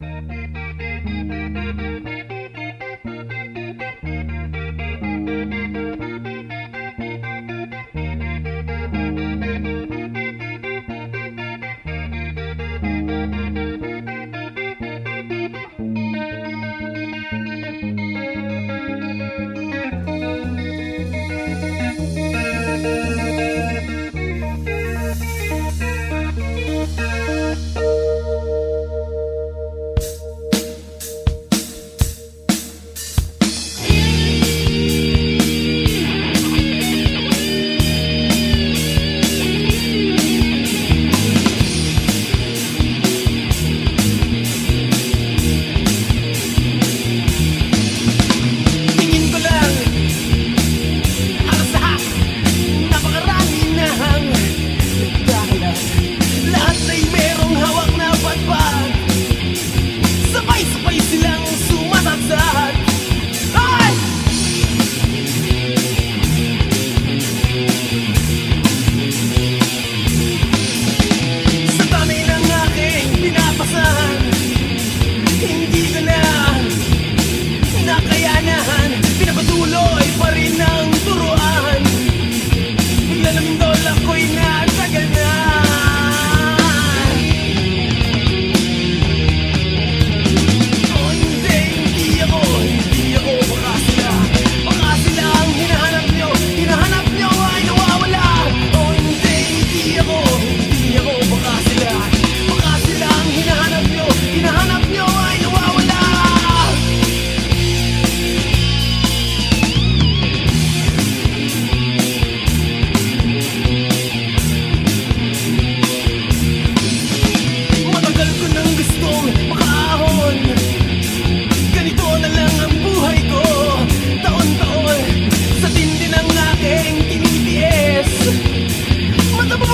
Música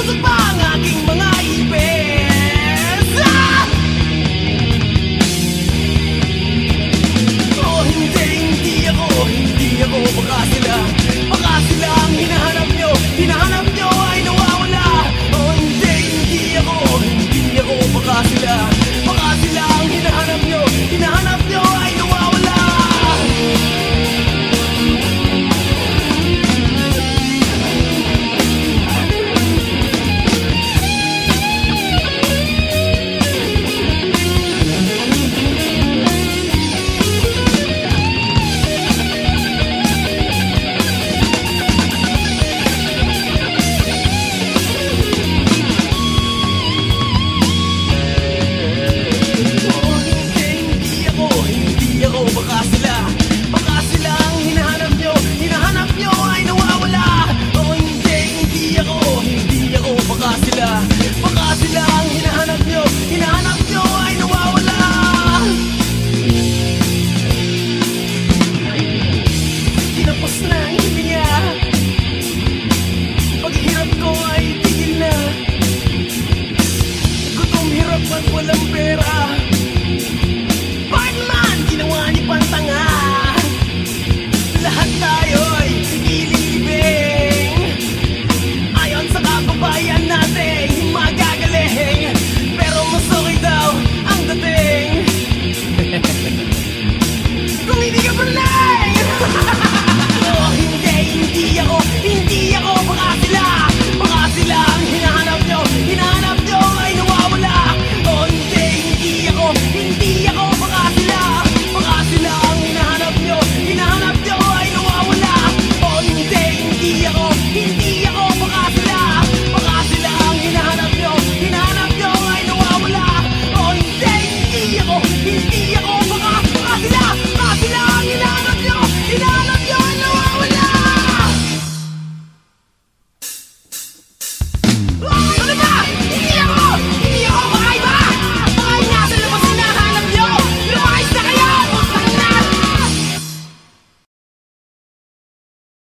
was a Baka sila, baka sila ang hinahanap nyo. Hinahanap nyo ay nawawala. Oo oh, hindi, hindi ako, hindi ako Baka sila, baka sila ang hinahanap nyo. Hinahanap nyo ay nawawala. Tinapos na ang hilinga Paghirap ko ay tigil na. Gutom hirap at walang pera.